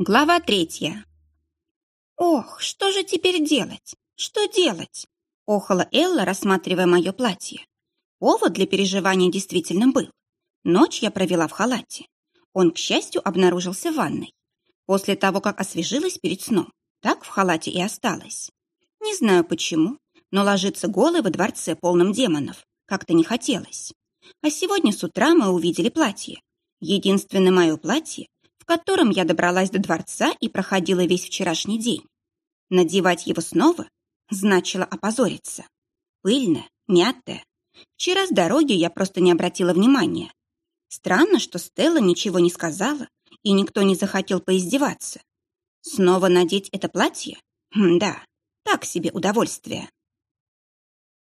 Глава третья. «Ох, что же теперь делать? Что делать?» — охала Элла, рассматривая мое платье. Повод для переживания действительно был. Ночь я провела в халате. Он, к счастью, обнаружился в ванной. После того, как освежилась перед сном, так в халате и осталась. Не знаю почему, но ложиться голой во дворце полном демонов как-то не хотелось. А сегодня с утра мы увидели платье. Единственное мое платье, котором я добралась до дворца и проходила весь вчерашний день. Надевать его снова значило опозориться. Пыльное, мятое. Вчера с дороги я просто не обратила внимания. Странно, что Стелла ничего не сказала, и никто не захотел поиздеваться. Снова надеть это платье? Хм, да, так себе удовольствие.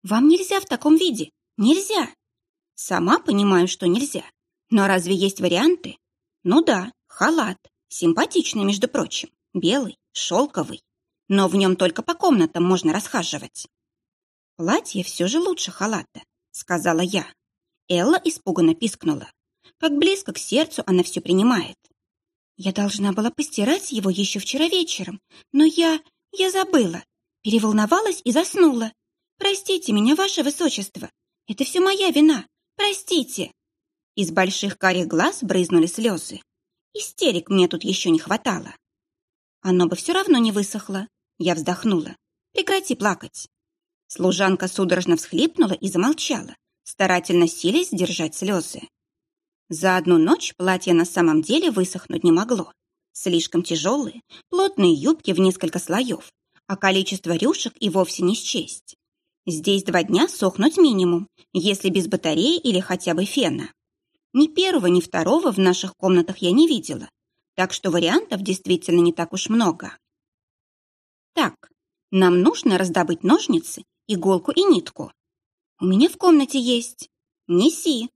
Вам нельзя в таком виде. Нельзя. Сама понимаю, что нельзя. Но разве есть варианты? Ну да, Халат. Симпатичный, между прочим. Белый, шелковый. Но в нем только по комнатам можно расхаживать. Платье все же лучше халата, сказала я. Элла испуганно пискнула. Как близко к сердцу она все принимает. Я должна была постирать его еще вчера вечером, но я... я забыла. Переволновалась и заснула. Простите меня, ваше высочество. Это все моя вина. Простите. Из больших карих глаз брызнули слезы. Истерик мне тут еще не хватало. Оно бы все равно не высохло. Я вздохнула. Прекрати плакать. Служанка судорожно всхлипнула и замолчала, старательно силясь сдержать слезы. За одну ночь платье на самом деле высохнуть не могло. Слишком тяжелые, плотные юбки в несколько слоев, а количество рюшек и вовсе не счесть. Здесь два дня сохнуть минимум, если без батареи или хотя бы фена. Ни первого, ни второго в наших комнатах я не видела, так что вариантов действительно не так уж много. Так, нам нужно раздобыть ножницы, иголку и нитку. У меня в комнате есть. Неси.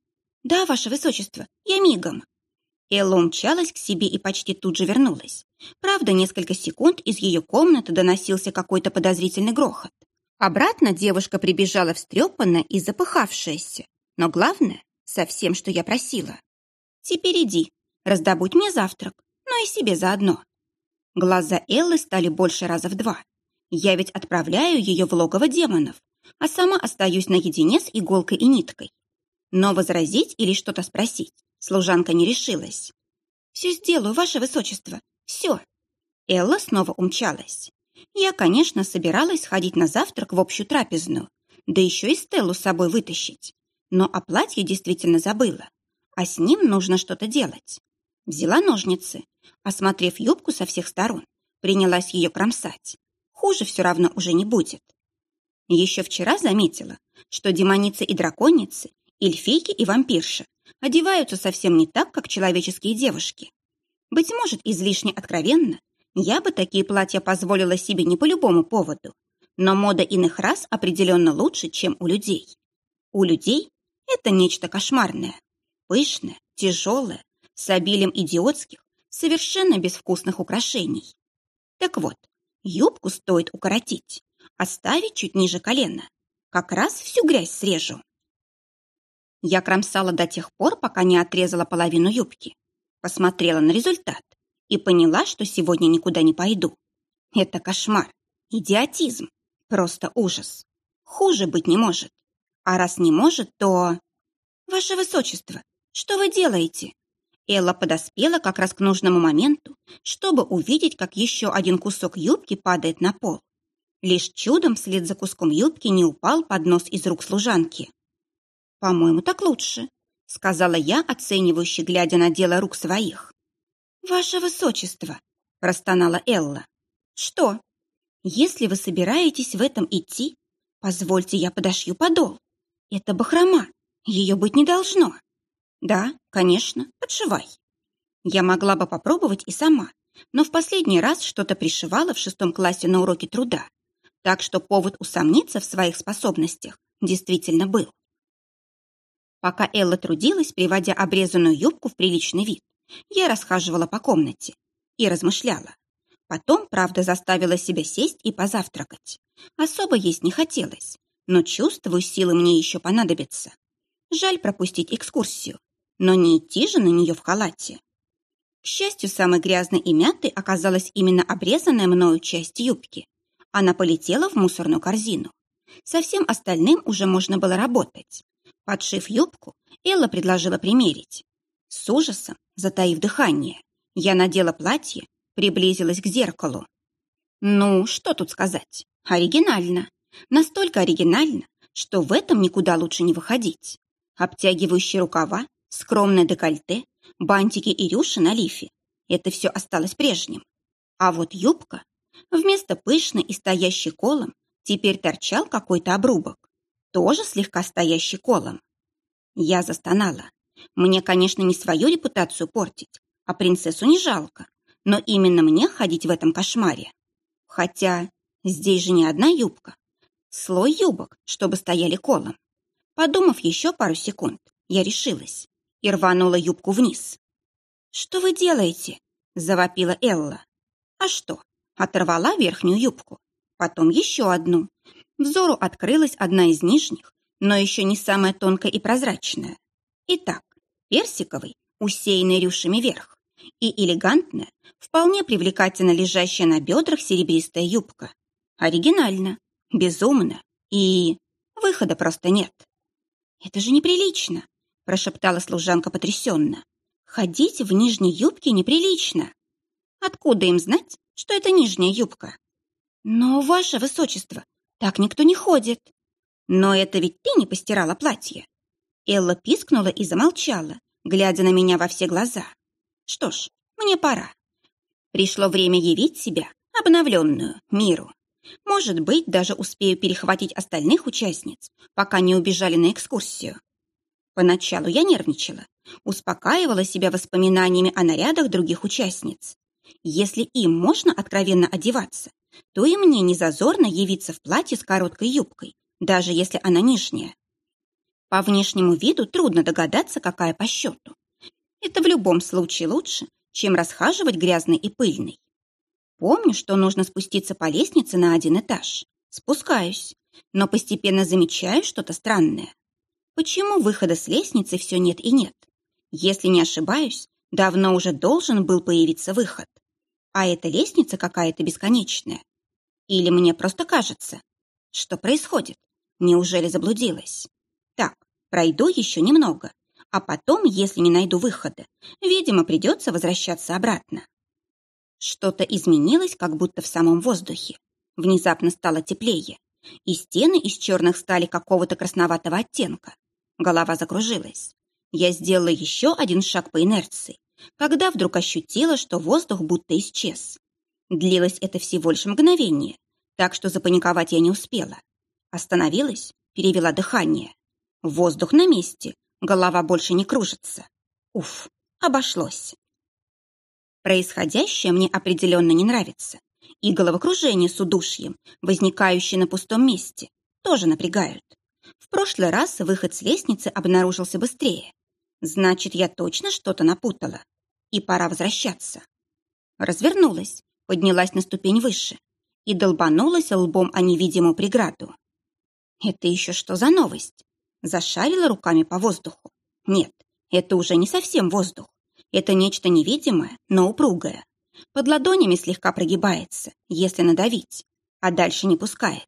Да, ваше высочество, я мигом. Элла умчалась к себе и почти тут же вернулась. Правда, несколько секунд из ее комнаты доносился какой-то подозрительный грохот. Обратно девушка прибежала встрепанная и запыхавшаяся. Но главное, со всем, что я просила. Теперь иди, раздобудь мне завтрак, но и себе заодно. Глаза Эллы стали больше раза в два. Я ведь отправляю ее в логово демонов, а сама остаюсь наедине с иголкой и ниткой. Но возразить или что-то спросить служанка не решилась. «Все сделаю, ваше высочество, все». Элла снова умчалась. Я, конечно, собиралась сходить на завтрак в общую трапезную, да еще и Стеллу с собой вытащить но о платье действительно забыла. А с ним нужно что-то делать. Взяла ножницы, осмотрев юбку со всех сторон, принялась ее кромсать. Хуже все равно уже не будет. Еще вчера заметила, что демоницы и драконицы, эльфийки и вампирши одеваются совсем не так, как человеческие девушки. Быть может, излишне откровенно, я бы такие платья позволила себе не по любому поводу, но мода иных рас определенно лучше, чем у людей. У людей это нечто кошмарное. Пышное, тяжелое, с обилием идиотских, совершенно безвкусных украшений. Так вот, юбку стоит укоротить, оставить чуть ниже колена. Как раз всю грязь срежу. Я кромсала до тех пор, пока не отрезала половину юбки. Посмотрела на результат и поняла, что сегодня никуда не пойду. Это кошмар, идиотизм, просто ужас. Хуже быть не может. А раз не может, то... Ваше Высочество, что вы делаете? Элла подоспела как раз к нужному моменту, чтобы увидеть, как еще один кусок юбки падает на пол. Лишь чудом вслед за куском юбки не упал под нос из рук служанки. «По-моему, так лучше», — сказала я, оценивающе глядя на дело рук своих. «Ваше Высочество», — простонала Элла. «Что? Если вы собираетесь в этом идти, позвольте я подошью подол. Это бахрома. Ее быть не должно. Да, конечно, подшивай. Я могла бы попробовать и сама, но в последний раз что-то пришивала в шестом классе на уроке труда. Так что повод усомниться в своих способностях действительно был. Пока Элла трудилась, приводя обрезанную юбку в приличный вид, я расхаживала по комнате и размышляла. Потом, правда, заставила себя сесть и позавтракать. Особо есть не хотелось, но чувствую, силы мне еще понадобятся. Жаль пропустить экскурсию, но не идти же на нее в халате. К счастью, самой грязной и мятой оказалась именно обрезанная мною часть юбки. Она полетела в мусорную корзину. Со всем остальным уже можно было работать. Подшив юбку, Элла предложила примерить. С ужасом, затаив дыхание, я надела платье, приблизилась к зеркалу. Ну, что тут сказать? Оригинально. Настолько оригинально, что в этом никуда лучше не выходить. Обтягивающие рукава, скромное декольте, бантики и рюши на лифе. Это все осталось прежним. А вот юбка, вместо пышной и стоящей колом, теперь торчал какой-то обрубок, тоже слегка стоящий колом. Я застонала. Мне, конечно, не свою репутацию портить, а принцессу не жалко, но именно мне ходить в этом кошмаре. Хотя здесь же не одна юбка, слой юбок, чтобы стояли колом. Подумав еще пару секунд, я решилась и рванула юбку вниз. «Что вы делаете?» – завопила Элла. «А что?» – оторвала верхнюю юбку, потом еще одну. Взору открылась одна из нижних, но еще не самая тонкая и прозрачная. Итак, персиковый, усеянный рюшами верх, и элегантная, вполне привлекательно лежащая на бедрах серебристая юбка. Оригинально, безумно и... выхода просто нет. «Это же неприлично!» – прошептала служанка потрясенно. «Ходить в нижней юбке неприлично!» «Откуда им знать, что это нижняя юбка?» «Но, ваше высочество, так никто не ходит!» «Но это ведь ты не постирала платье!» Элла пискнула и замолчала, глядя на меня во все глаза. «Что ж, мне пора. Пришло время явить себя, обновленную, миру. Может быть, даже успею перехватить остальных участниц, пока не убежали на экскурсию. Поначалу я нервничала, успокаивала себя воспоминаниями о нарядах других участниц. Если им можно откровенно одеваться, то и мне не зазорно явиться в платье с короткой юбкой, даже если она нижняя. По внешнему виду трудно догадаться, какая по счету. Это в любом случае лучше, чем расхаживать грязный и пыльный. Помню, что нужно спуститься по лестнице на один этаж. Спускаюсь, но постепенно замечаю что-то странное. Почему выхода с лестницы все нет и нет? Если не ошибаюсь, давно уже должен был появиться выход. А эта лестница какая-то бесконечная. Или мне просто кажется? Что происходит? Неужели заблудилась? Так, пройду еще немного, а потом, если не найду выхода, видимо, придется возвращаться обратно. Что-то изменилось, как будто в самом воздухе. Внезапно стало теплее, и стены из черных стали какого-то красноватого оттенка. Голова закружилась. Я сделала еще один шаг по инерции, когда вдруг ощутила, что воздух будто исчез. Длилось это всего лишь мгновение, так что запаниковать я не успела. Остановилась, перевела дыхание. Воздух на месте, голова больше не кружится. Уф, обошлось. Происходящее мне определенно не нравится. И головокружение с удушьем, возникающее на пустом месте, тоже напрягают. В прошлый раз выход с лестницы обнаружился быстрее. Значит, я точно что-то напутала. И пора возвращаться. Развернулась, поднялась на ступень выше и долбанулась лбом о невидимую преграду. Это еще что за новость? Зашарила руками по воздуху. Нет, это уже не совсем воздух. Это нечто невидимое, но упругое. Под ладонями слегка прогибается, если надавить, а дальше не пускает.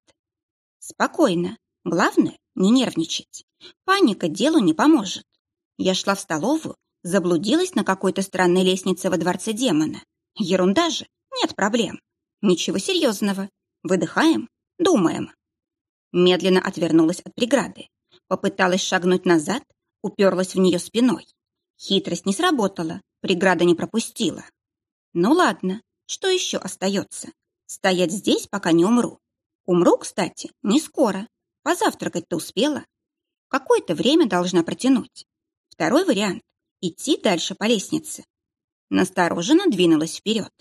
Спокойно. Главное, не нервничать. Паника делу не поможет. Я шла в столовую, заблудилась на какой-то странной лестнице во дворце демона. Ерунда же, нет проблем. Ничего серьезного. Выдыхаем, думаем. Медленно отвернулась от преграды. Попыталась шагнуть назад, уперлась в нее спиной. Хитрость не сработала, преграда не пропустила. Ну ладно, что еще остается? Стоять здесь, пока не умру. Умру, кстати, не скоро. Позавтракать-то успела. Какое-то время должна протянуть. Второй вариант – идти дальше по лестнице. Настороженно двинулась вперед.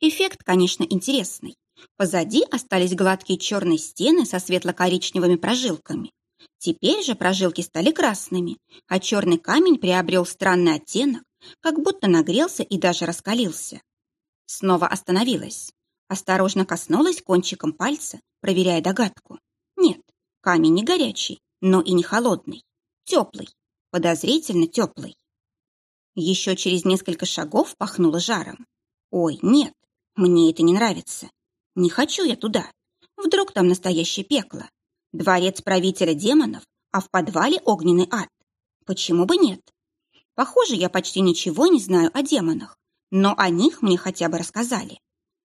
Эффект, конечно, интересный. Позади остались гладкие черные стены со светло-коричневыми прожилками. Теперь же прожилки стали красными, а черный камень приобрел странный оттенок, как будто нагрелся и даже раскалился. Снова остановилась. Осторожно коснулась кончиком пальца, проверяя догадку. Нет, камень не горячий, но и не холодный. Теплый, подозрительно теплый. Еще через несколько шагов пахнуло жаром. Ой, нет, мне это не нравится. Не хочу я туда. Вдруг там настоящее пекло. Дворец правителя демонов, а в подвале огненный ад. Почему бы нет? Похоже, я почти ничего не знаю о демонах, но о них мне хотя бы рассказали.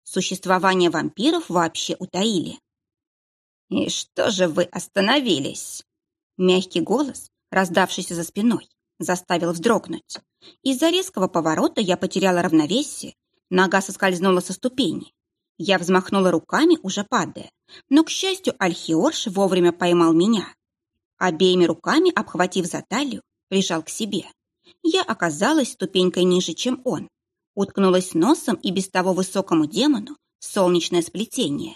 Существование вампиров вообще утаили. «И что же вы остановились?» Мягкий голос, раздавшийся за спиной, заставил вздрогнуть. Из-за резкого поворота я потеряла равновесие, нога соскользнула со ступени. Я взмахнула руками, уже падая, но, к счастью, Альхиорш вовремя поймал меня. Обеими руками, обхватив за талию, прижал к себе. Я оказалась ступенькой ниже, чем он. Уткнулась носом и без того высокому демону солнечное сплетение.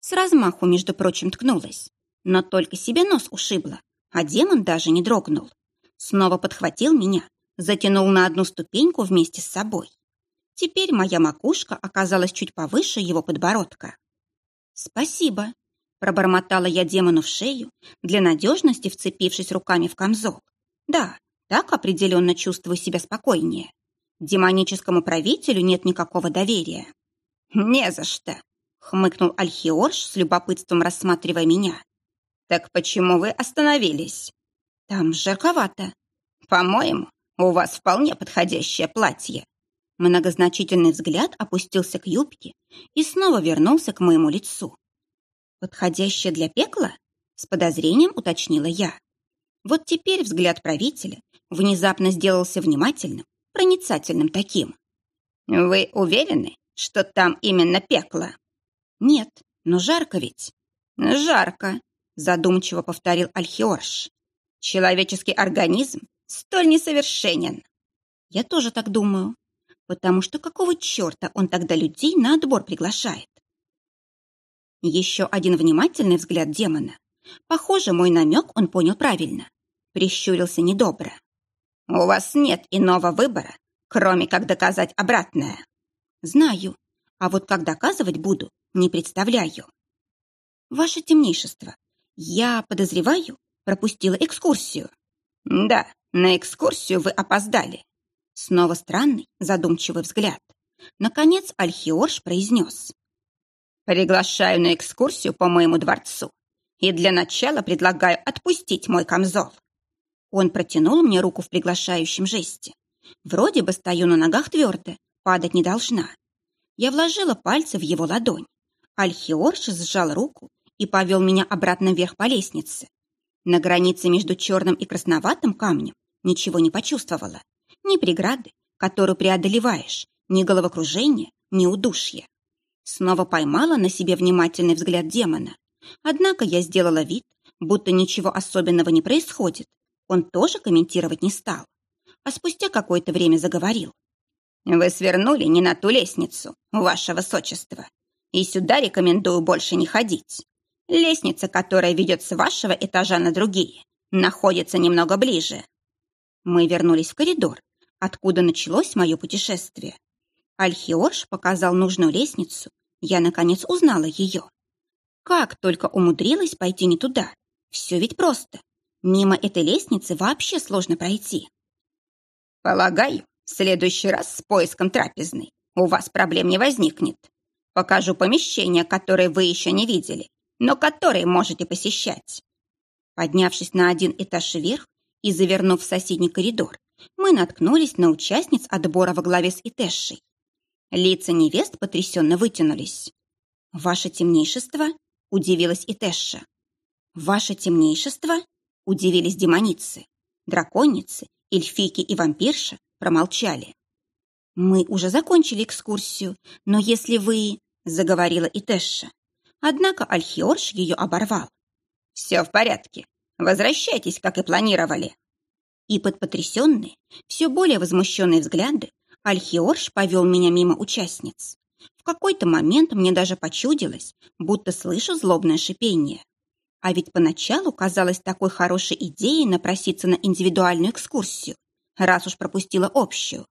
С размаху, между прочим, ткнулась. Но только себе нос ушибла, а демон даже не дрогнул. Снова подхватил меня, затянул на одну ступеньку вместе с собой. Теперь моя макушка оказалась чуть повыше его подбородка. «Спасибо», — пробормотала я демону в шею, для надежности вцепившись руками в камзол. «Да, так определенно чувствую себя спокойнее. Демоническому правителю нет никакого доверия». «Не за что», — хмыкнул Альхиорш с любопытством рассматривая меня. «Так почему вы остановились?» «Там жарковато». «По-моему, у вас вполне подходящее платье». Многозначительный взгляд опустился к юбке и снова вернулся к моему лицу. «Подходящее для пекла?» — с подозрением уточнила я. Вот теперь взгляд правителя внезапно сделался внимательным, проницательным таким. «Вы уверены, что там именно пекло?» «Нет, но жарко ведь». «Жарко», — задумчиво повторил Альхиорш. «Человеческий организм столь несовершенен». «Я тоже так думаю потому что какого черта он тогда людей на отбор приглашает? Еще один внимательный взгляд демона. Похоже, мой намек он понял правильно. Прищурился недобро. «У вас нет иного выбора, кроме как доказать обратное». «Знаю, а вот как доказывать буду, не представляю». «Ваше темнейшество, я подозреваю, пропустила экскурсию». «Да, на экскурсию вы опоздали. Снова странный, задумчивый взгляд. Наконец Альхиорш произнес. «Приглашаю на экскурсию по моему дворцу. И для начала предлагаю отпустить мой камзол». Он протянул мне руку в приглашающем жесте. Вроде бы стою на ногах твердо, падать не должна. Я вложила пальцы в его ладонь. Альхиорш сжал руку и повел меня обратно вверх по лестнице. На границе между черным и красноватым камнем ничего не почувствовала. Ни преграды, которую преодолеваешь, ни головокружения, ни удушья. Снова поймала на себе внимательный взгляд демона. Однако я сделала вид, будто ничего особенного не происходит. Он тоже комментировать не стал. А спустя какое-то время заговорил. «Вы свернули не на ту лестницу, ваше высочество. И сюда рекомендую больше не ходить. Лестница, которая ведет с вашего этажа на другие, находится немного ближе». Мы вернулись в коридор, откуда началось мое путешествие. Альхиорш показал нужную лестницу. Я, наконец, узнала ее. Как только умудрилась пойти не туда. Все ведь просто. Мимо этой лестницы вообще сложно пройти. Полагаю, в следующий раз с поиском трапезной у вас проблем не возникнет. Покажу помещения, которые вы еще не видели, но которые можете посещать. Поднявшись на один этаж вверх и завернув в соседний коридор, мы наткнулись на участниц отбора во главе с Итэшей. Лица невест потрясенно вытянулись. «Ваше темнейшество?» – удивилась Итэша. «Ваше темнейшество?» – удивились демоницы. Драконицы, эльфики и вампирша промолчали. «Мы уже закончили экскурсию, но если вы...» – заговорила Итэша. Однако Альхиорш ее оборвал. «Все в порядке. Возвращайтесь, как и планировали». И под потрясенные, все более возмущенные взгляды Альхиорш повел меня мимо участниц. В какой-то момент мне даже почудилось, будто слышу злобное шипение. А ведь поначалу казалось такой хорошей идеей напроситься на индивидуальную экскурсию, раз уж пропустила общую.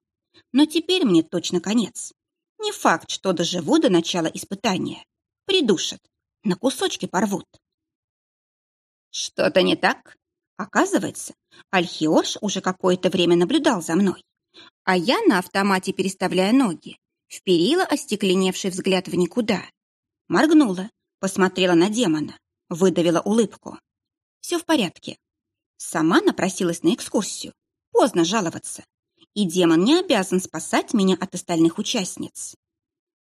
Но теперь мне точно конец. Не факт, что доживу до начала испытания. Придушат, на кусочки порвут. «Что-то не так?» Оказывается, Альхиорш уже какое-то время наблюдал за мной. А я на автомате, переставляя ноги, вперила остекленевший взгляд в никуда. Моргнула, посмотрела на демона, выдавила улыбку. Все в порядке. Сама напросилась на экскурсию. Поздно жаловаться. И демон не обязан спасать меня от остальных участниц.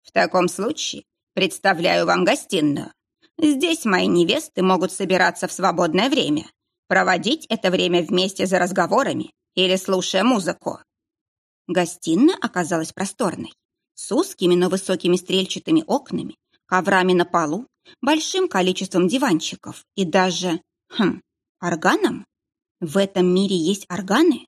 В таком случае представляю вам гостиную. Здесь мои невесты могут собираться в свободное время, проводить это время вместе за разговорами или слушая музыку. Гостиная оказалась просторной, с узкими, но высокими стрельчатыми окнами, коврами на полу, большим количеством диванчиков и даже, хм, органом. В этом мире есть органы?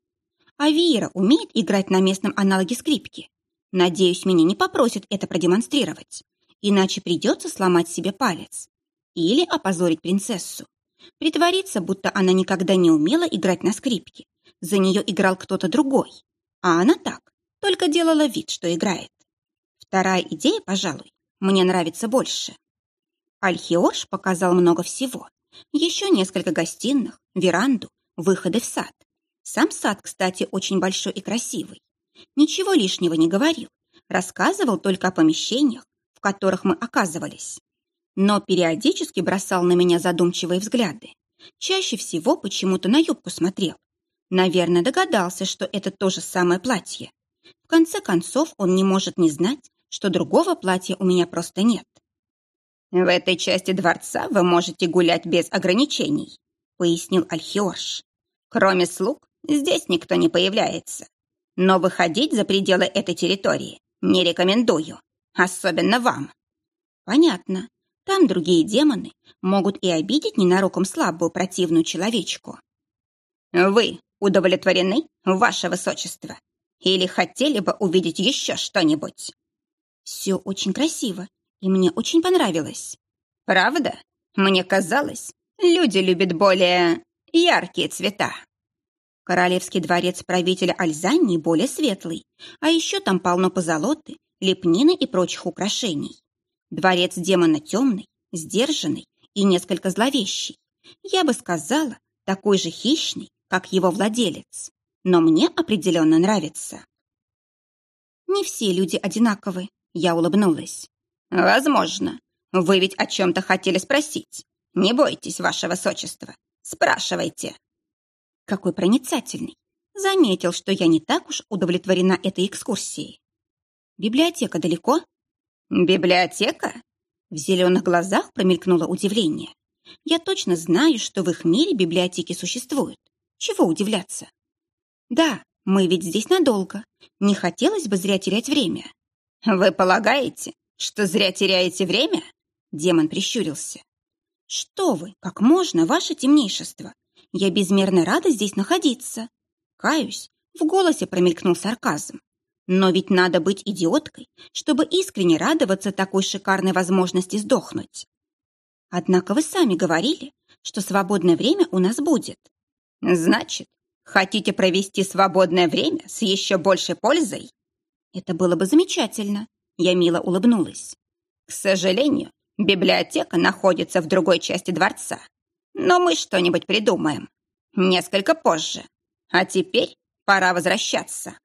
А Вира умеет играть на местном аналоге скрипки? Надеюсь, меня не попросят это продемонстрировать, иначе придется сломать себе палец. Или опозорить принцессу. Притвориться, будто она никогда не умела играть на скрипке. За нее играл кто-то другой. А она так, только делала вид, что играет. Вторая идея, пожалуй, мне нравится больше. Альхиош показал много всего. Еще несколько гостиных, веранду, выходы в сад. Сам сад, кстати, очень большой и красивый. Ничего лишнего не говорил. Рассказывал только о помещениях, в которых мы оказывались. Но периодически бросал на меня задумчивые взгляды. Чаще всего почему-то на юбку смотрел. Наверное, догадался, что это то же самое платье. В конце концов, он не может не знать, что другого платья у меня просто нет. «В этой части дворца вы можете гулять без ограничений», — пояснил Альхиош. «Кроме слуг, здесь никто не появляется. Но выходить за пределы этой территории не рекомендую, особенно вам». «Понятно. Там другие демоны могут и обидеть ненароком слабую противную человечку». «Вы удовлетворены, ваше высочество? Или хотели бы увидеть еще что-нибудь?» Все очень красиво, и мне очень понравилось. Правда? Мне казалось, люди любят более яркие цвета. Королевский дворец правителя Альзании более светлый, а еще там полно позолоты, лепнины и прочих украшений. Дворец демона темный, сдержанный и несколько зловещий. Я бы сказала, такой же хищный, как его владелец. Но мне определенно нравится. Не все люди одинаковы, я улыбнулась. «Возможно. Вы ведь о чем-то хотели спросить. Не бойтесь, ваше высочество. Спрашивайте». Какой проницательный. Заметил, что я не так уж удовлетворена этой экскурсией. «Библиотека далеко?» «Библиотека?» В зеленых глазах промелькнуло удивление. «Я точно знаю, что в их мире библиотеки существуют. Чего удивляться?» «Да, мы ведь здесь надолго. Не хотелось бы зря терять время». «Вы полагаете, что зря теряете время?» Демон прищурился. «Что вы, как можно, ваше темнейшество? Я безмерно рада здесь находиться». Каюсь, в голосе промелькнул сарказм. Но ведь надо быть идиоткой, чтобы искренне радоваться такой шикарной возможности сдохнуть. Однако вы сами говорили, что свободное время у нас будет. Значит, хотите провести свободное время с еще большей пользой? Это было бы замечательно. Я мило улыбнулась. К сожалению, библиотека находится в другой части дворца. Но мы что-нибудь придумаем. Несколько позже. А теперь пора возвращаться.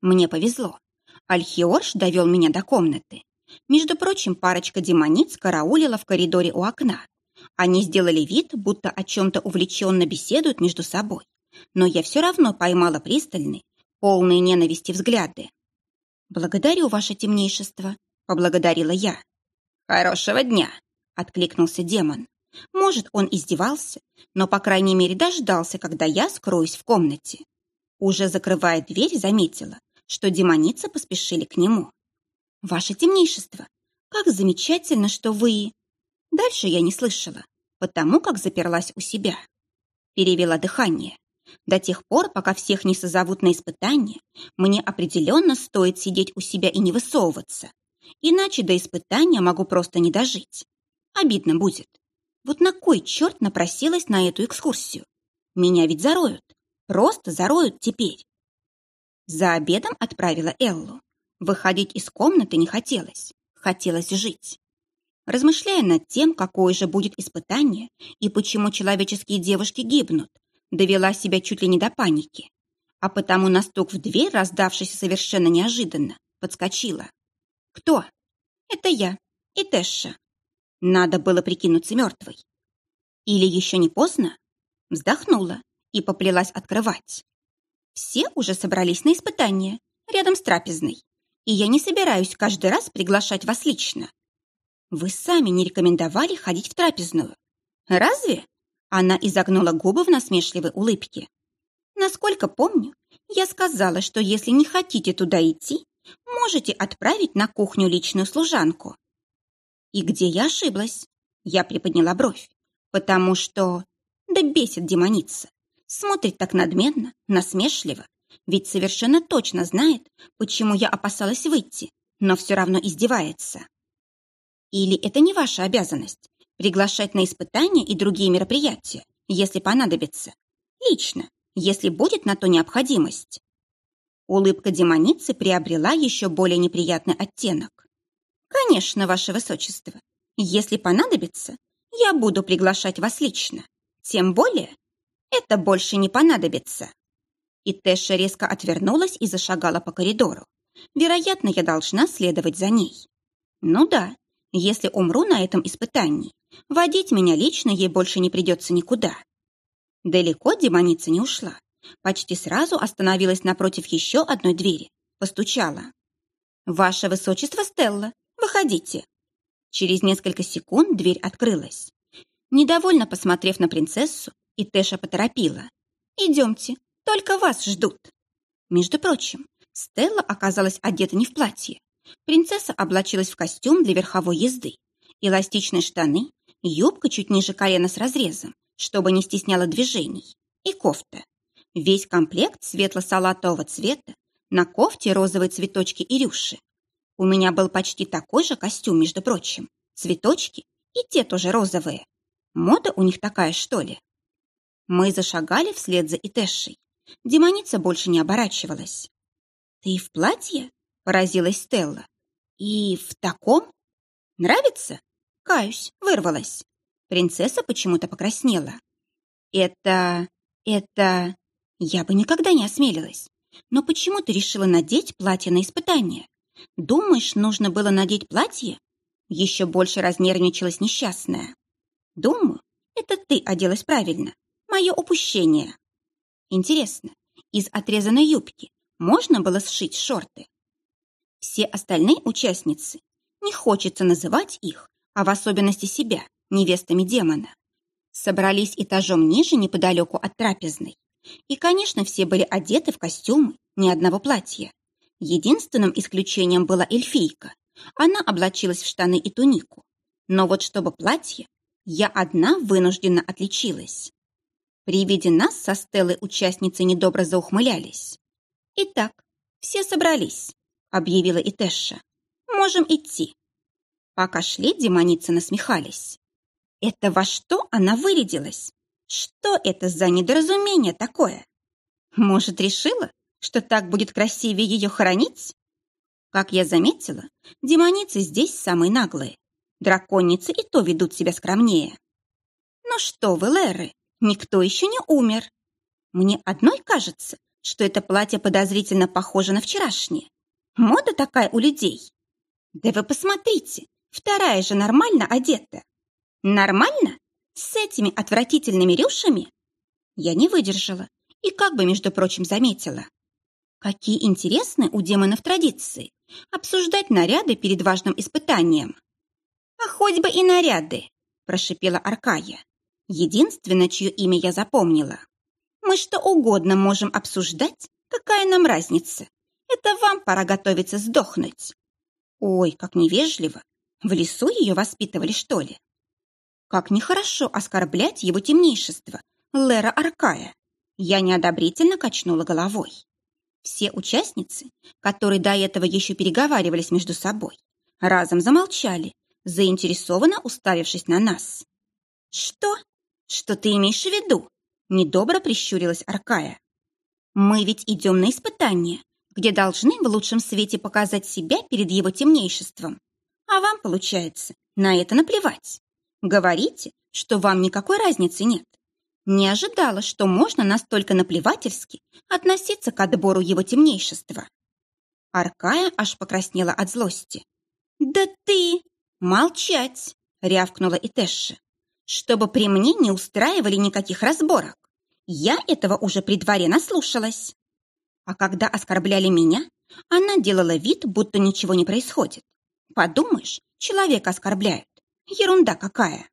Мне повезло. Альхиорш довел меня до комнаты. Между прочим, парочка демониц караулила в коридоре у окна. Они сделали вид, будто о чем-то увлеченно беседуют между собой. Но я все равно поймала пристальный, полные ненависти взгляды. «Благодарю, ваше темнейшество», — поблагодарила я. «Хорошего дня», — откликнулся демон. Может, он издевался, но, по крайней мере, дождался, когда я скроюсь в комнате. Уже закрывая дверь, заметила, что демоницы поспешили к нему. «Ваше темнейшество, как замечательно, что вы...» Дальше я не слышала, потому как заперлась у себя. Перевела дыхание. До тех пор, пока всех не созовут на испытание, мне определенно стоит сидеть у себя и не высовываться. Иначе до испытания могу просто не дожить. Обидно будет. Вот на кой черт напросилась на эту экскурсию? Меня ведь зароют. Просто зароют теперь. За обедом отправила Эллу. Выходить из комнаты не хотелось. Хотелось жить. Размышляя над тем, какое же будет испытание и почему человеческие девушки гибнут, довела себя чуть ли не до паники. а потому на стук в дверь, раздавшийся совершенно неожиданно, подскочила. «Кто?» «Это я и Тэша». Надо было прикинуться мертвой. Или еще не поздно? Вздохнула и поплелась открывать. Все уже собрались на испытание, рядом с трапезной, и я не собираюсь каждый раз приглашать вас лично. Вы сами не рекомендовали ходить в трапезную. Разве? Она изогнула губы в насмешливой улыбке. Насколько помню, я сказала, что если не хотите туда идти, можете отправить на кухню личную служанку. И где я ошиблась? Я приподняла бровь, потому что... Да бесит демоница. Смотрит так надменно, насмешливо, ведь совершенно точно знает, почему я опасалась выйти, но все равно издевается. Или это не ваша обязанность приглашать на испытания и другие мероприятия, если понадобится. Лично, если будет на то необходимость. Улыбка демоницы приобрела еще более неприятный оттенок. «Конечно, ваше высочество, если понадобится, я буду приглашать вас лично. Тем более, это больше не понадобится». И Тэша резко отвернулась и зашагала по коридору. Вероятно, я должна следовать за ней. Ну да, если умру на этом испытании, водить меня лично ей больше не придется никуда. Далеко демоница не ушла. Почти сразу остановилась напротив еще одной двери. Постучала. «Ваше высочество Стелла, выходите». Через несколько секунд дверь открылась. Недовольно посмотрев на принцессу, и Тэша поторопила. «Идемте, только вас ждут». Между прочим, Стелла оказалась одета не в платье. Принцесса облачилась в костюм для верховой езды, эластичные штаны, юбка чуть ниже колена с разрезом, чтобы не стесняло движений, и кофта. Весь комплект светло-салатового цвета, на кофте розовые цветочки и рюши. У меня был почти такой же костюм, между прочим. Цветочки и те тоже розовые. Мода у них такая, что ли? Мы зашагали вслед за Итэшей. Демоница больше не оборачивалась. «Ты в платье?» – поразилась Стелла. «И в таком? Нравится?» Каюсь, вырвалась. Принцесса почему-то покраснела. «Это... это... Я бы никогда не осмелилась. Но почему ты решила надеть платье на испытание? Думаешь, нужно было надеть платье?» Еще больше разнервничалась несчастная. «Думаю, это ты оделась правильно. Мое упущение». Интересно, из отрезанной юбки можно было сшить шорты? Все остальные участницы, не хочется называть их, а в особенности себя, невестами демона, собрались этажом ниже неподалеку от трапезной. И, конечно, все были одеты в костюмы, ни одного платья. Единственным исключением была эльфийка. Она облачилась в штаны и тунику. Но вот чтобы платье, я одна вынуждена отличилась. При виде нас со Стеллой участницы недобро заухмылялись. «Итак, все собрались», — объявила Итэша. «Можем идти». Пока шли, демоницы насмехались. Это во что она вырядилась? Что это за недоразумение такое? Может, решила, что так будет красивее ее хоронить? Как я заметила, демоницы здесь самые наглые. Драконицы и то ведут себя скромнее. Ну что вы, Леры, никто еще не умер. Мне одной кажется, что это платье подозрительно похоже на вчерашнее. Мода такая у людей. Да вы посмотрите, вторая же нормально одета. Нормально? С этими отвратительными рюшами? Я не выдержала и как бы, между прочим, заметила. Какие интересные у демонов традиции обсуждать наряды перед важным испытанием. А хоть бы и наряды, прошипела Аркая. Единственное, чье имя я запомнила. Мы что угодно можем обсуждать, какая нам разница. Это вам пора готовиться сдохнуть. Ой, как невежливо. В лесу ее воспитывали, что ли? Как нехорошо оскорблять его темнейшество, Лера Аркая. Я неодобрительно качнула головой. Все участницы, которые до этого еще переговаривались между собой, разом замолчали, заинтересованно уставившись на нас. «Что? Что ты имеешь в виду?» Недобро прищурилась Аркая. «Мы ведь идем на испытание, где должны в лучшем свете показать себя перед его темнейшеством. А вам, получается, на это наплевать. Говорите, что вам никакой разницы нет. Не ожидала, что можно настолько наплевательски относиться к отбору его темнейшества. Аркая аж покраснела от злости. «Да ты...» «Молчать!» — рявкнула Итэша. «Чтобы при мне не устраивали никаких разборок. Я этого уже при дворе наслушалась». А когда оскорбляли меня, она делала вид, будто ничего не происходит. Подумаешь, человека оскорбляют. Ерунда какая.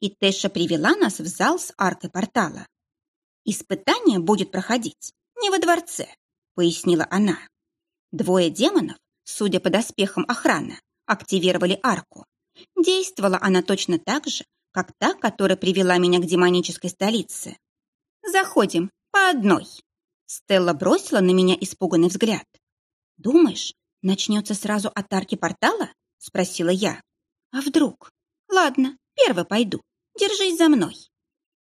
И Тэша привела нас в зал с аркой портала. «Испытание будет проходить не во дворце», — пояснила она. Двое демонов, судя по доспехам охраны, активировали арку. Действовала она точно так же, как та, которая привела меня к демонической столице. «Заходим по одной». Стелла бросила на меня испуганный взгляд. «Думаешь, начнется сразу от арки портала?» — спросила я. «А вдруг? Ладно, первый пойду. Держись за мной».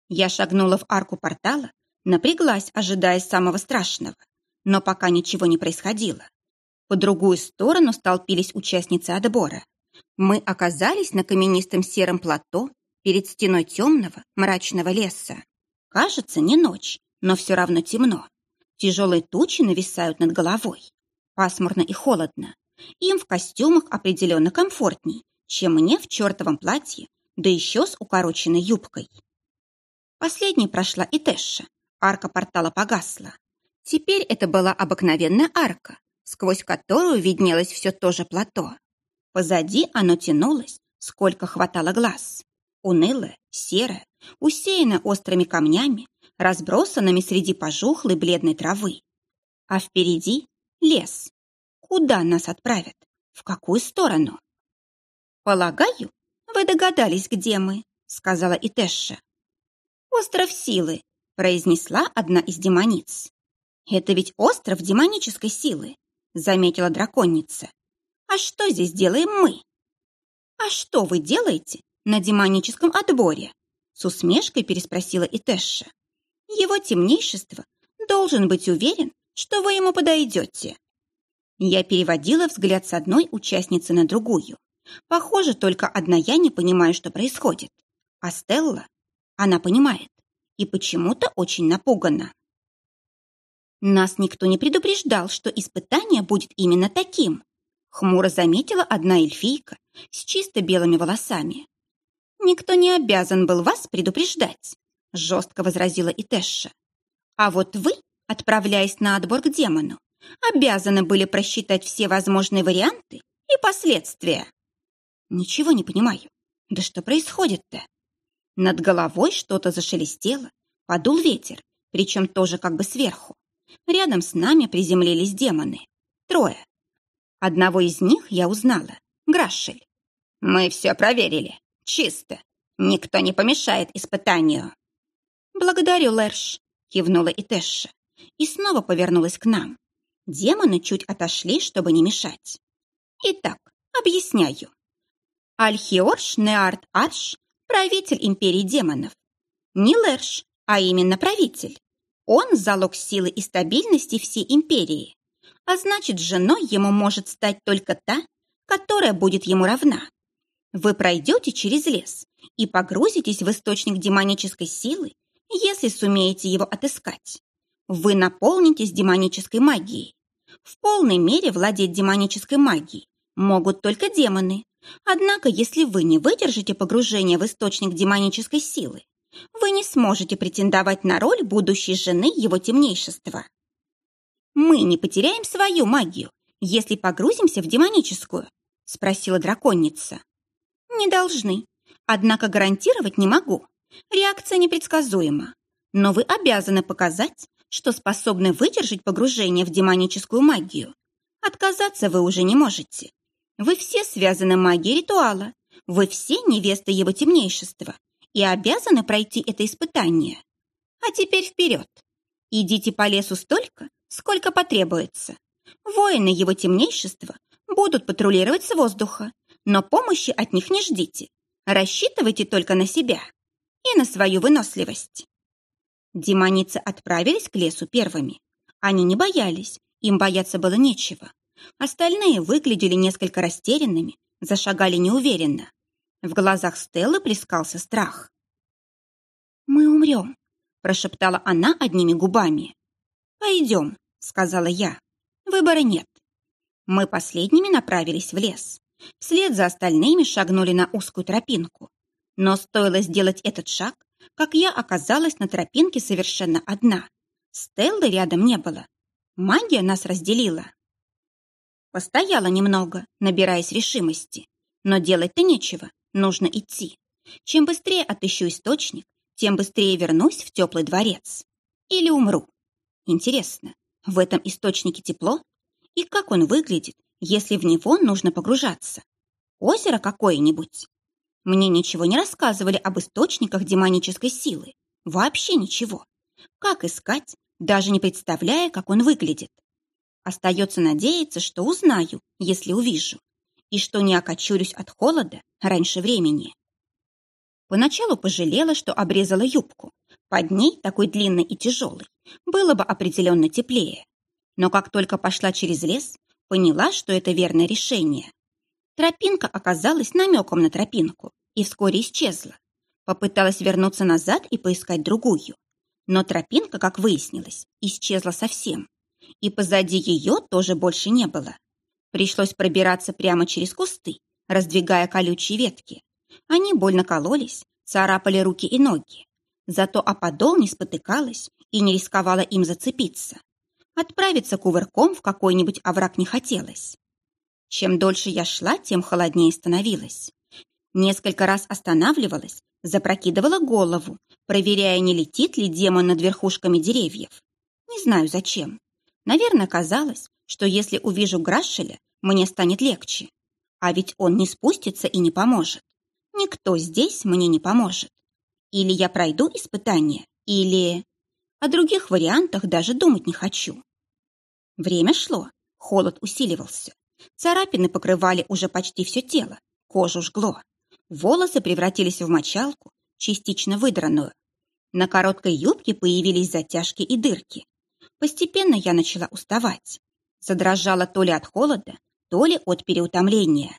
Я шагнула в арку портала, напряглась, ожидая самого страшного. Но пока ничего не происходило. По другую сторону столпились участницы отбора. Мы оказались на каменистом сером плато перед стеной темного, мрачного леса. Кажется, не ночь, но все равно темно. Тяжелые тучи нависают над головой. Пасмурно и холодно. Им в костюмах определенно комфортней, чем мне в чертовом платье, да еще с укороченной юбкой. Последней прошла и Тэша. Арка портала погасла. Теперь это была обыкновенная арка, сквозь которую виднелось все то же плато. Позади оно тянулось, сколько хватало глаз. Унылое, серое, усеянное острыми камнями, разбросанными среди пожухлой бледной травы. А впереди лес. Куда нас отправят? В какую сторону? Полагаю, вы догадались, где мы, сказала Итэша. Остров силы, произнесла одна из демониц. Это ведь остров демонической силы, заметила драконица. А что здесь делаем мы? А что вы делаете на демоническом отборе? С усмешкой переспросила Итэша. Его темнейшество должен быть уверен, что вы ему подойдете. Я переводила взгляд с одной участницы на другую. Похоже, только одна я не понимаю, что происходит. А Стелла, она понимает и почему-то очень напугана. Нас никто не предупреждал, что испытание будет именно таким. Хмуро заметила одна эльфийка с чисто белыми волосами. Никто не обязан был вас предупреждать жестко возразила Итэша. А вот вы, отправляясь на отбор к демону, обязаны были просчитать все возможные варианты и последствия. Ничего не понимаю. Да что происходит-то? Над головой что-то зашелестело, подул ветер, причем тоже как бы сверху. Рядом с нами приземлились демоны. Трое. Одного из них я узнала. Грашель. Мы все проверили. Чисто. Никто не помешает испытанию. «Благодарю, Лерш», — кивнула Итэша и снова повернулась к нам. Демоны чуть отошли, чтобы не мешать. Итак, объясняю. Альхиорш Неарт Арш – правитель империи демонов. Не Лерш, а именно правитель. Он – залог силы и стабильности всей империи. А значит, женой ему может стать только та, которая будет ему равна. Вы пройдете через лес и погрузитесь в источник демонической силы если сумеете его отыскать. Вы наполнитесь демонической магией. В полной мере владеть демонической магией могут только демоны. Однако, если вы не выдержите погружение в источник демонической силы, вы не сможете претендовать на роль будущей жены его темнейшества. Мы не потеряем свою магию, если погрузимся в демоническую, спросила драконица. Не должны, однако гарантировать не могу. Реакция непредсказуема, но вы обязаны показать, что способны выдержать погружение в демоническую магию. Отказаться вы уже не можете. Вы все связаны магией ритуала. Вы все невесты его темнейшества и обязаны пройти это испытание. А теперь вперед. Идите по лесу столько, сколько потребуется. Воины его темнейшества будут патрулировать с воздуха, но помощи от них не ждите. Рассчитывайте только на себя и на свою выносливость. Демоницы отправились к лесу первыми. Они не боялись, им бояться было нечего. Остальные выглядели несколько растерянными, зашагали неуверенно. В глазах Стеллы плескался страх. «Мы умрем», — прошептала она одними губами. «Пойдем», — сказала я. «Выбора нет». Мы последними направились в лес. Вслед за остальными шагнули на узкую тропинку. Но стоило сделать этот шаг, как я оказалась на тропинке совершенно одна. Стеллы рядом не было. Магия нас разделила. Постояла немного, набираясь решимости. Но делать-то нечего, нужно идти. Чем быстрее отыщу источник, тем быстрее вернусь в теплый дворец. Или умру. Интересно, в этом источнике тепло? И как он выглядит, если в него нужно погружаться? Озеро какое-нибудь? Мне ничего не рассказывали об источниках демонической силы. Вообще ничего. Как искать, даже не представляя, как он выглядит. Остается надеяться, что узнаю, если увижу, и что не окочурюсь от холода раньше времени. Поначалу пожалела, что обрезала юбку. Под ней, такой длинной и тяжелой, было бы определенно теплее. Но как только пошла через лес, поняла, что это верное решение. Тропинка оказалась намеком на тропинку и вскоре исчезла. Попыталась вернуться назад и поискать другую. Но тропинка, как выяснилось, исчезла совсем. И позади ее тоже больше не было. Пришлось пробираться прямо через кусты, раздвигая колючие ветки. Они больно кололись, царапали руки и ноги. Зато о подол не спотыкалась и не рисковала им зацепиться. Отправиться кувырком в какой-нибудь овраг не хотелось. Чем дольше я шла, тем холоднее становилось. Несколько раз останавливалась, запрокидывала голову, проверяя, не летит ли демон над верхушками деревьев. Не знаю зачем. Наверное, казалось, что если увижу Грашеля, мне станет легче. А ведь он не спустится и не поможет. Никто здесь мне не поможет. Или я пройду испытание, или... О других вариантах даже думать не хочу. Время шло, холод усиливался. Царапины покрывали уже почти все тело, кожу жгло. Волосы превратились в мочалку, частично выдранную. На короткой юбке появились затяжки и дырки. Постепенно я начала уставать. Задрожала то ли от холода, то ли от переутомления.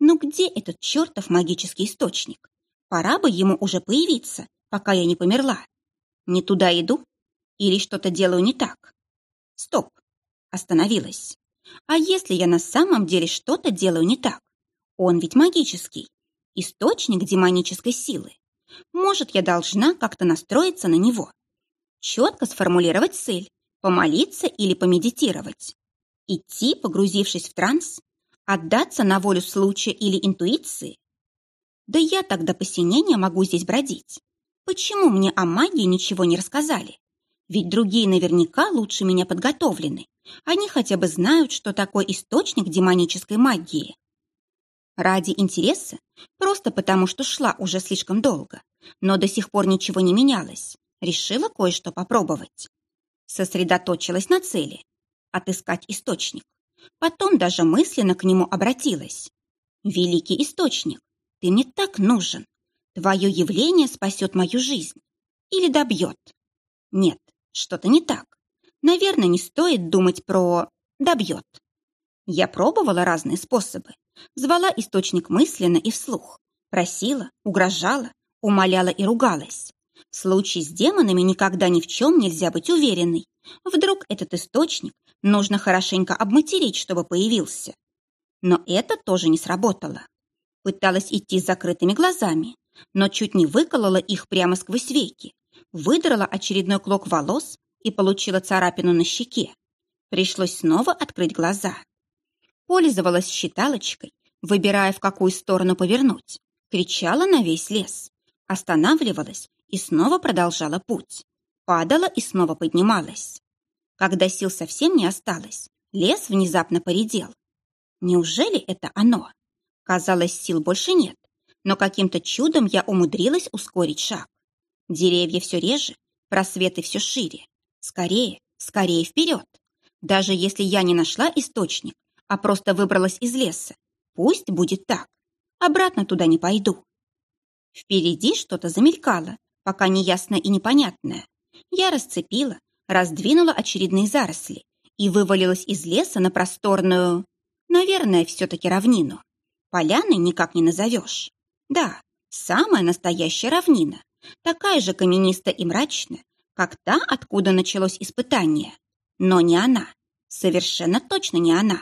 Но где этот чертов магический источник? Пора бы ему уже появиться, пока я не померла. Не туда иду? Или что-то делаю не так? Стоп. Остановилась. А если я на самом деле что-то делаю не так? Он ведь магический. Источник демонической силы. Может, я должна как-то настроиться на него? Четко сформулировать цель, помолиться или помедитировать. Идти, погрузившись в транс? Отдаться на волю случая или интуиции? Да я тогда посинения могу здесь бродить. Почему мне о магии ничего не рассказали? Ведь другие наверняка лучше меня подготовлены. Они хотя бы знают, что такое источник демонической магии. Ради интереса, просто потому что шла уже слишком долго, но до сих пор ничего не менялось, решила кое-что попробовать. Сосредоточилась на цели – отыскать источник. Потом даже мысленно к нему обратилась. «Великий источник, ты мне так нужен. Твое явление спасет мою жизнь. Или добьет. Нет, что-то не так. Наверное, не стоит думать про «добьет». Я пробовала разные способы. Звала источник мысленно и вслух. Просила, угрожала, умоляла и ругалась. В случае с демонами никогда ни в чем нельзя быть уверенной. Вдруг этот источник нужно хорошенько обматерить, чтобы появился. Но это тоже не сработало. Пыталась идти с закрытыми глазами, но чуть не выколола их прямо сквозь веки, выдрала очередной клок волос и получила царапину на щеке. Пришлось снова открыть глаза. Пользовалась считалочкой, выбирая, в какую сторону повернуть. Кричала на весь лес. Останавливалась и снова продолжала путь. Падала и снова поднималась. Когда сил совсем не осталось, лес внезапно поредел. Неужели это оно? Казалось, сил больше нет, но каким-то чудом я умудрилась ускорить шаг. Деревья все реже, просветы все шире. Скорее, скорее вперед. Даже если я не нашла источник, а просто выбралась из леса, пусть будет так. Обратно туда не пойду. Впереди что-то замелькало, пока неясное и непонятное. Я расцепила, раздвинула очередные заросли и вывалилась из леса на просторную, наверное, все-таки равнину. Поляной никак не назовешь. Да, самая настоящая равнина, такая же каменистая и мрачная, как та, откуда началось испытание. Но не она. Совершенно точно не она.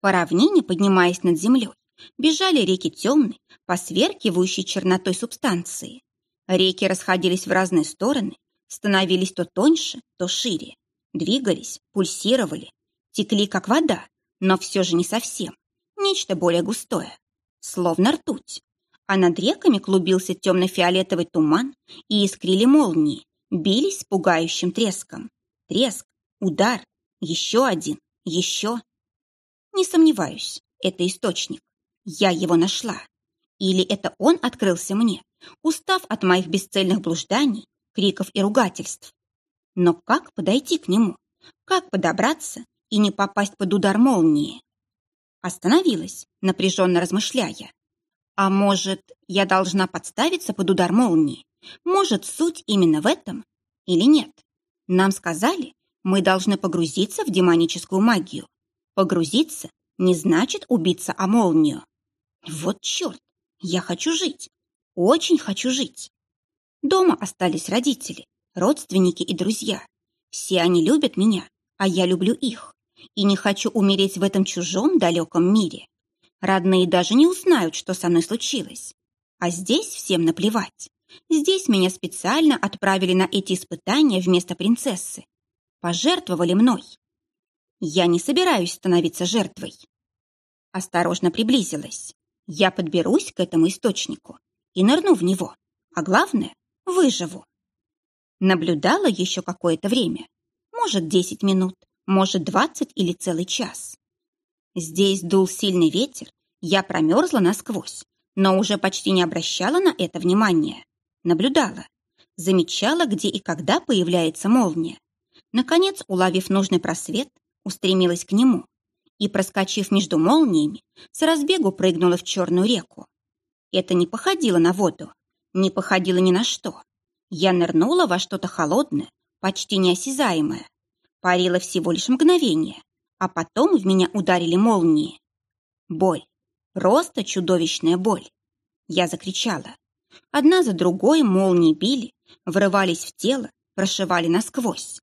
По равнине, поднимаясь над землей, бежали реки темной, посверкивающей чернотой субстанции. Реки расходились в разные стороны, становились то тоньше, то шире, двигались, пульсировали, текли как вода, но все же не совсем, нечто более густое, словно ртуть. А над реками клубился темно-фиолетовый туман и искрили молнии, бились с пугающим треском. Треск, удар, еще один, еще. Не сомневаюсь, это источник. Я его нашла. Или это он открылся мне, устав от моих бесцельных блужданий, криков и ругательств. Но как подойти к нему? Как подобраться и не попасть под удар молнии? Остановилась, напряженно размышляя. А может, я должна подставиться под удар молнии? Может, суть именно в этом? Или нет? Нам сказали, мы должны погрузиться в демоническую магию. Погрузиться не значит убиться о молнию. Вот черт, я хочу жить. Очень хочу жить. Дома остались родители, родственники и друзья. Все они любят меня, а я люблю их. И не хочу умереть в этом чужом далеком мире. Родные даже не узнают, что со мной случилось. А здесь всем наплевать. Здесь меня специально отправили на эти испытания вместо принцессы. Пожертвовали мной. Я не собираюсь становиться жертвой. Осторожно приблизилась. Я подберусь к этому источнику и нырну в него. А главное, выживу. Наблюдала еще какое-то время. Может, десять минут, может, двадцать или целый час. Здесь дул сильный ветер, я промерзла насквозь, но уже почти не обращала на это внимания. Наблюдала. Замечала, где и когда появляется молния. Наконец, уловив нужный просвет, устремилась к нему и, проскочив между молниями, с разбегу прыгнула в черную реку. Это не походило на воду, не походило ни на что. Я нырнула во что-то холодное, почти неосязаемое. Парила всего лишь мгновение, а потом в меня ударили молнии. Боль. Просто чудовищная боль. Я закричала. Одна за другой молнии били, врывались в тело, прошивали насквозь.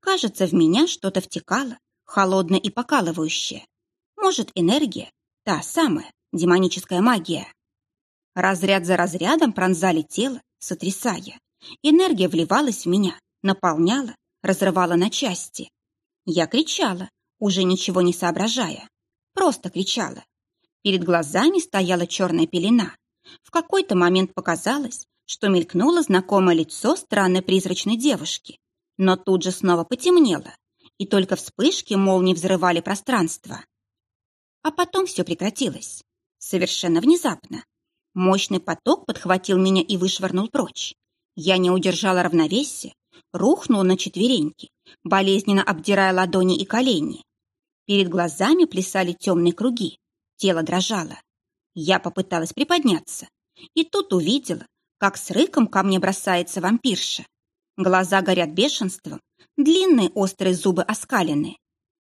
Кажется, в меня что-то втекало, холодное и покалывающее. Может, энергия, та самая, демоническая магия. Разряд за разрядом пронзали тело, сотрясая. Энергия вливалась в меня, наполняла, разрывала на части. Я кричала, уже ничего не соображая. Просто кричала. Перед глазами стояла черная пелена. В какой-то момент показалось, что мелькнуло знакомое лицо странной призрачной девушки, но тут же снова потемнело, и только вспышки молний взрывали пространство. А потом все прекратилось. Совершенно внезапно. Мощный поток подхватил меня и вышвырнул прочь. Я не удержала равновесия, рухнула на четвереньки, болезненно обдирая ладони и колени. Перед глазами плясали темные круги, тело дрожало. Я попыталась приподняться, и тут увидела, как с рыком ко мне бросается вампирша. Глаза горят бешенством, длинные острые зубы оскалены.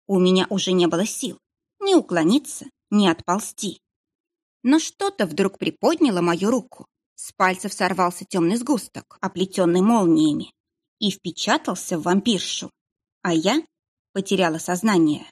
У меня уже не было сил ни уклониться, ни отползти. Но что-то вдруг приподняло мою руку. С пальцев сорвался темный сгусток, оплетенный молниями, и впечатался в вампиршу. А я потеряла сознание.